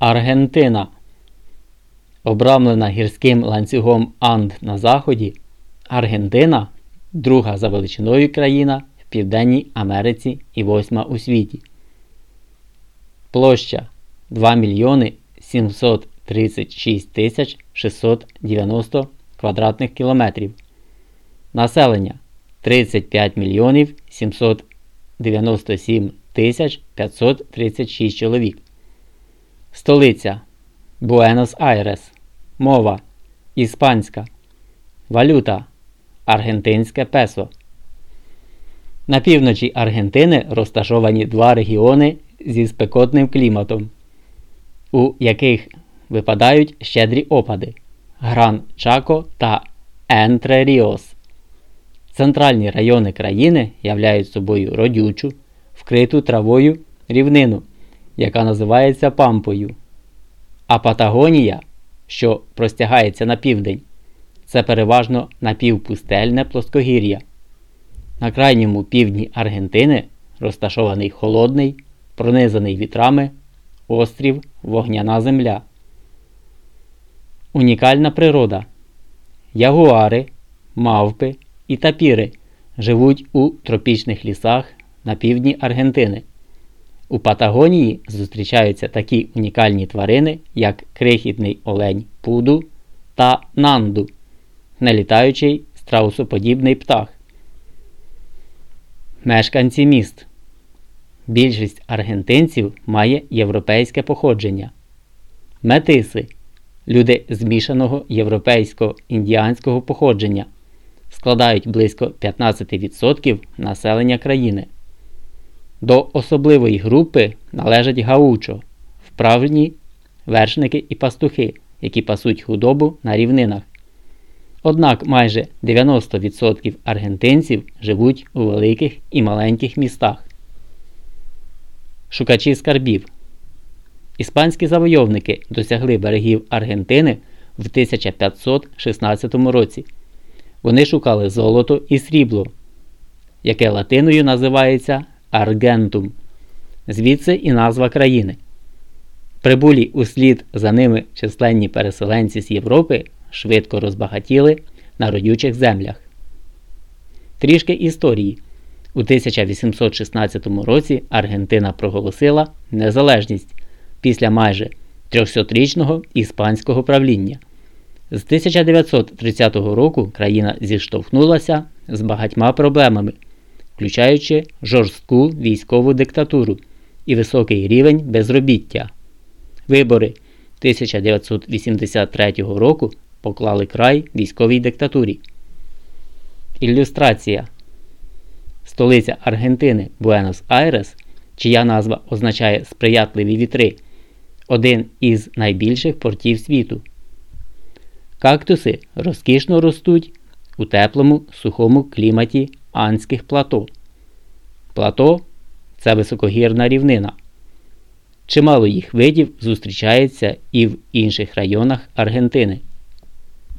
Аргентина. Обрамлена гірським ланцюгом Анд на заході, Аргентина друга за величиною країна в Південній Америці і восьма у світі. Площа 2 мільйони 736 тисяч 690 квадратних кілометрів. Населення 35 мільйонів 797 тисяч 536 чоловік. Столиця Буенос-Айрес. Мова Іспанська. Валюта Аргентинське песо. На півночі Аргентини розташовані два регіони зі спекотним кліматом, у яких випадають щедрі опади Гран Чако та Ентре Ріос. Центральні райони країни являють собою родючу, вкриту травою рівнину, яка називається Пампою. А Патагонія, що простягається на південь, це переважно напівпустельне плоскогір'я. На крайньому півдні Аргентини розташований холодний, пронизаний вітрами острів Вогняна Земля. Унікальна природа. Ягуари, мавпи і тапіри живуть у тропічних лісах на півдні Аргентини. У Патагонії зустрічаються такі унікальні тварини, як крихітний олень пуду та нанду, нелітаючий страусоподібний птах. Мешканці міст. Більшість аргентинців має європейське походження. Метиси люди змішаного європейсько-індіанського походження складають близько 15% населення країни. До особливої групи належать гаучо, вправні вершники і пастухи, які пасуть худобу на рівнинах. Однак майже 90% аргентинців живуть у великих і маленьких містах. Шукачі скарбів. Іспанські завойовники досягли берегів Аргентини в 1516 році. Вони шукали золото і срібло, яке латиною називається Аргентум, звідси і назва країни. Прибулі услід за ними численні переселенці з Європи швидко розбагатіли на родючих землях. Трішки історії. У 1816 році Аргентина проголосила незалежність після майже 300-річного іспанського правління. З 1930 року країна зіштовхнулася з багатьма проблемами, включаючи жорстку військову диктатуру і високий рівень безробіття. Вибори 1983 року поклали край військовій диктатурі. Ілюстрація Столиця Аргентини Буенос-Айрес, чия назва означає сприятливі вітри, один із найбільших портів світу. Кактуси розкішно ростуть у теплому сухому кліматі Анських плато. Плато це високогірна рівнина. Чимало їх видів зустрічається і в інших районах Аргентини.